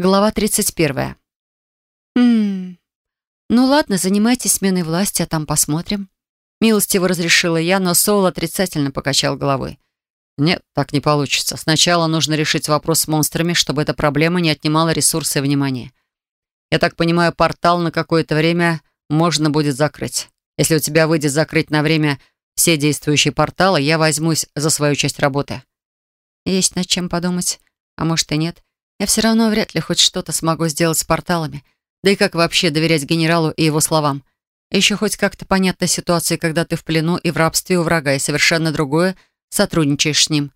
Глава 31. «Хм... Ну ладно, занимайтесь сменой власти, а там посмотрим». Милостиво разрешила я, но Соул отрицательно покачал головой. «Нет, так не получится. Сначала нужно решить вопрос с монстрами, чтобы эта проблема не отнимала ресурсы и внимания. Я так понимаю, портал на какое-то время можно будет закрыть. Если у тебя выйдет закрыть на время все действующие порталы, я возьмусь за свою часть работы». «Есть над чем подумать. А может и нет. Я все равно вряд ли хоть что-то смогу сделать с порталами. Да и как вообще доверять генералу и его словам? Еще хоть как-то понятна ситуация, когда ты в плену и в рабстве у врага, и совершенно другое — сотрудничаешь с ним.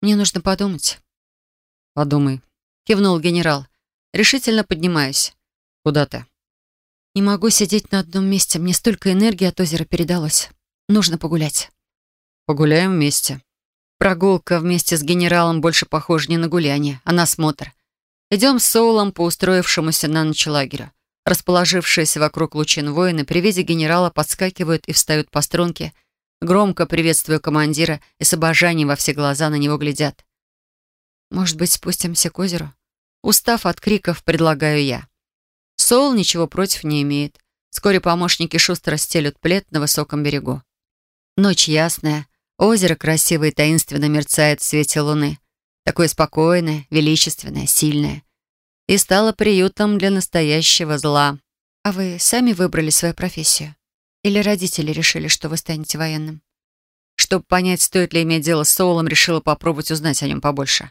Мне нужно подумать. «Подумай», — кивнул генерал. Решительно поднимаюсь. «Куда ты?» «Не могу сидеть на одном месте. Мне столько энергии от озера передалось. Нужно погулять». «Погуляем вместе». Прогулка вместе с генералом больше похожа не на гуляние, а на смотр. Идем с Соулом по устроившемуся на ночь лагерю. Расположившиеся вокруг лучин воины при виде генерала подскакивают и встают по струнке, громко приветствуя командира и с обожанием во все глаза на него глядят. «Может быть, спустимся к озеру?» Устав от криков, предлагаю я. Соул ничего против не имеет. Вскоре помощники шустро стелют плед на высоком берегу. Ночь ясная, Озеро красиво и таинственно мерцает в свете луны. Такое спокойное, величественное, сильное. И стало приютом для настоящего зла. А вы сами выбрали свою профессию? Или родители решили, что вы станете военным? Чтобы понять, стоит ли иметь дело с Соулом, решила попробовать узнать о нем побольше.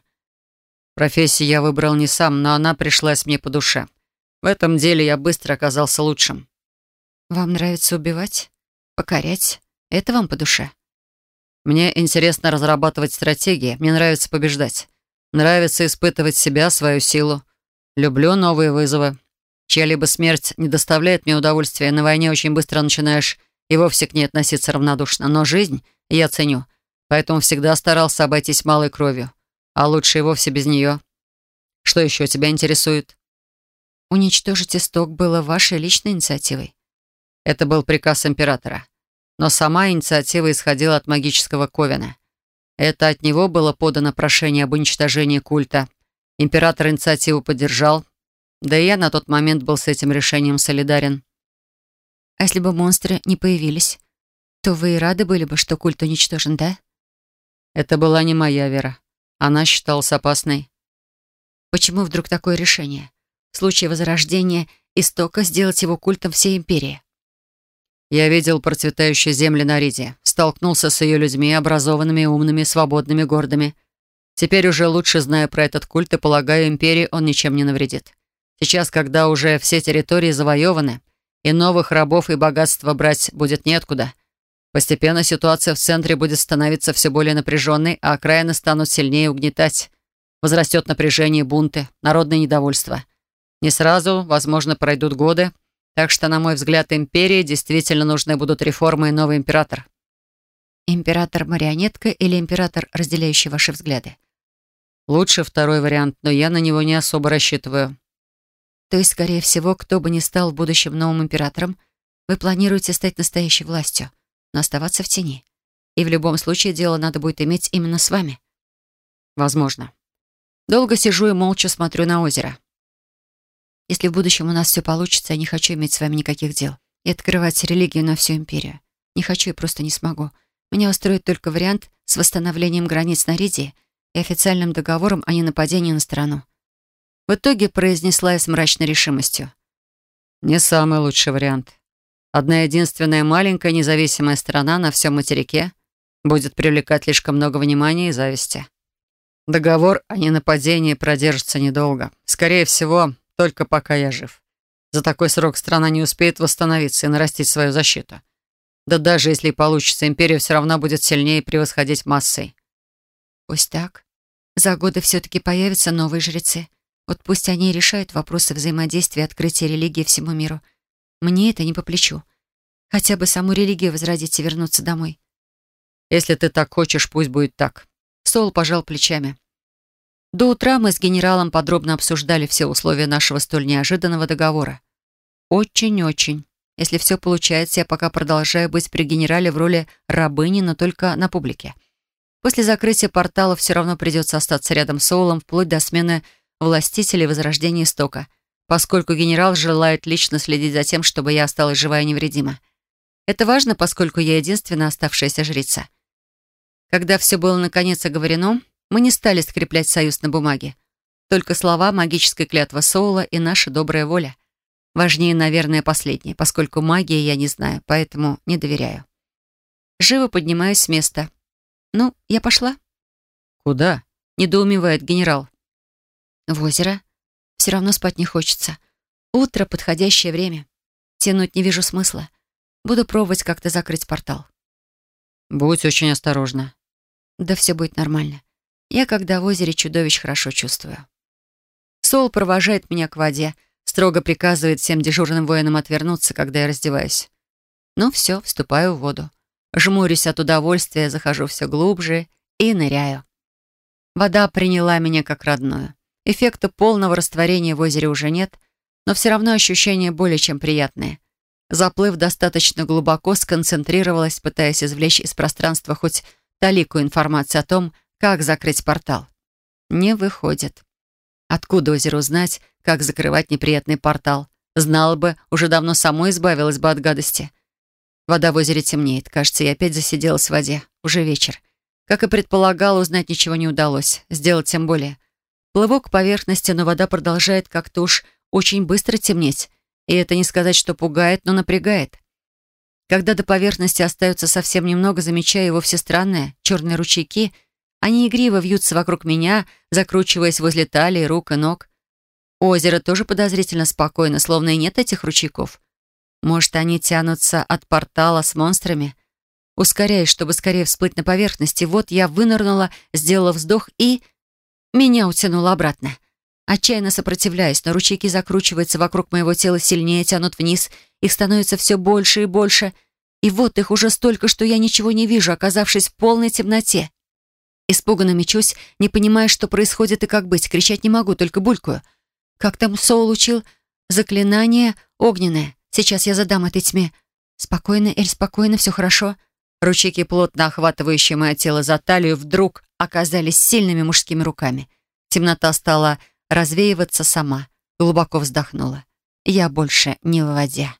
Профессию я выбрал не сам, но она пришлась мне по душе. В этом деле я быстро оказался лучшим. Вам нравится убивать? Покорять? Это вам по душе? Мне интересно разрабатывать стратегии, мне нравится побеждать. Нравится испытывать себя, свою силу. Люблю новые вызовы. Чья-либо смерть не доставляет мне удовольствия. На войне очень быстро начинаешь и вовсе к ней относиться равнодушно. Но жизнь я ценю, поэтому всегда старался обойтись малой кровью. А лучше и вовсе без нее. Что еще тебя интересует? Уничтожить исток было вашей личной инициативой? Это был приказ императора. Но сама инициатива исходила от магического Ковина. Это от него было подано прошение об уничтожении культа. Император инициативу поддержал. Да и я на тот момент был с этим решением солидарен. А если бы монстры не появились, то вы и рады были бы, что культ уничтожен, да? Это была не моя вера. Она считалась опасной. Почему вдруг такое решение? В случае возрождения истока сделать его культом всей империи. Я видел процветающие земли на Риде, столкнулся с ее людьми, образованными, умными, свободными, гордыми. Теперь уже лучше знаю про этот культ и полагаю, империи он ничем не навредит. Сейчас, когда уже все территории завоеваны, и новых рабов и богатства брать будет неоткуда, постепенно ситуация в центре будет становиться все более напряженной, а окраины станут сильнее угнетать. Возрастет напряжение, бунты, народное недовольство. Не сразу, возможно, пройдут годы, так что, на мой взгляд, империи действительно нужны будут реформы и новый император. Император-марионетка или император, разделяющий ваши взгляды? Лучше второй вариант, но я на него не особо рассчитываю. То есть, скорее всего, кто бы ни стал в будущем новым императором, вы планируете стать настоящей властью, но оставаться в тени. И в любом случае дело надо будет иметь именно с вами. Возможно. Долго сижу и молча смотрю на озеро. Если в будущем у нас все получится, я не хочу иметь с вами никаких дел и открывать религию на всю империю. Не хочу и просто не смогу. Меня устроит только вариант с восстановлением границ на Ридии и официальным договором о ненападении на страну. В итоге произнесла я с мрачной решимостью. Не самый лучший вариант. Одна единственная маленькая независимая страна на всем материке будет привлекать слишком много внимания и зависти. Договор о ненападении продержится недолго. Скорее всего, только пока я жив. За такой срок страна не успеет восстановиться и нарастить свою защиту. Да даже если и получится, империя все равно будет сильнее превосходить массой. Пусть так. За годы все-таки появятся новые жрецы. Вот пусть они и решают вопросы взаимодействия и открытия религии всему миру. Мне это не по плечу. Хотя бы саму религию возродить и вернуться домой. Если ты так хочешь, пусть будет так. Сол пожал плечами. До утра мы с генералом подробно обсуждали все условия нашего столь неожиданного договора. Очень-очень. Если все получается, я пока продолжаю быть при генерале в роли рабыни, но только на публике. После закрытия портала все равно придется остаться рядом с Оулом вплоть до смены властителей возрождения истока, поскольку генерал желает лично следить за тем, чтобы я осталась жива и невредима. Это важно, поскольку я единственная оставшаяся жрица. Когда все было наконец оговорено, мы не стали скреплять союз на бумаге. Только слова, магическая клятва Соула и наша добрая воля. Важнее, наверное, последнее, поскольку магии я не знаю, поэтому не доверяю. Живо поднимаюсь с места. «Ну, я пошла?» «Куда?» — недоумевает генерал. «В озеро. Все равно спать не хочется. Утро — подходящее время. Тянуть не вижу смысла. Буду пробовать как-то закрыть портал». «Будь очень осторожна». «Да все будет нормально. Я, когда в озере чудовищ, хорошо чувствую». Сол провожает меня к воде, строго приказывает всем дежурным воинам отвернуться, когда я раздеваюсь. Ну все, вступаю в воду. Жмурюсь от удовольствия, захожу все глубже и ныряю. Вода приняла меня как родную. Эффекта полного растворения в озере уже нет, но все равно ощущения более чем приятные. Заплыв достаточно глубоко, сконцентрировалась, пытаясь извлечь из пространства хоть талику информации о том, как закрыть портал. Не выходит. Откуда озеру знать, как закрывать неприятный портал? Знала бы, уже давно самой избавилась бы от гадости. Вода в озере темнеет. Кажется, я опять засиделась в воде. Уже вечер. Как и предполагала, узнать ничего не удалось. Сделать тем более. Плыву к поверхности, но вода продолжает как-то уж очень быстро темнеть. И это не сказать, что пугает, но напрягает. Когда до поверхности остается совсем немного, замечаю его все странные черные ручейки — они игриво вьются вокруг меня, закручиваясь возле талии, рук и ног. Озеро тоже подозрительно спокойно, словно и нет этих ручейков. Может, они тянутся от портала с монстрами? Ускоряюсь, чтобы скорее всплыть на поверхности. Вот я вынырнула, сделала вздох и... Меня утянуло обратно. Отчаянно сопротивляюсь, но ручейки закручиваются вокруг моего тела сильнее, тянут вниз. Их становится все больше и больше. И вот их уже столько, что я ничего не вижу, оказавшись в полной темноте. Испуганно мечусь, не понимая, что происходит и как быть. Кричать не могу, только булькаю. Как там Соул учил? Заклинание огненное. Сейчас я задам этой тьме. Спокойно, Эль, спокойно, все хорошо. Ручейки, плотно охватывающие мое тело за талию, вдруг оказались сильными мужскими руками. Темнота стала развеиваться сама. Глубоко вздохнула. Я больше не в воде.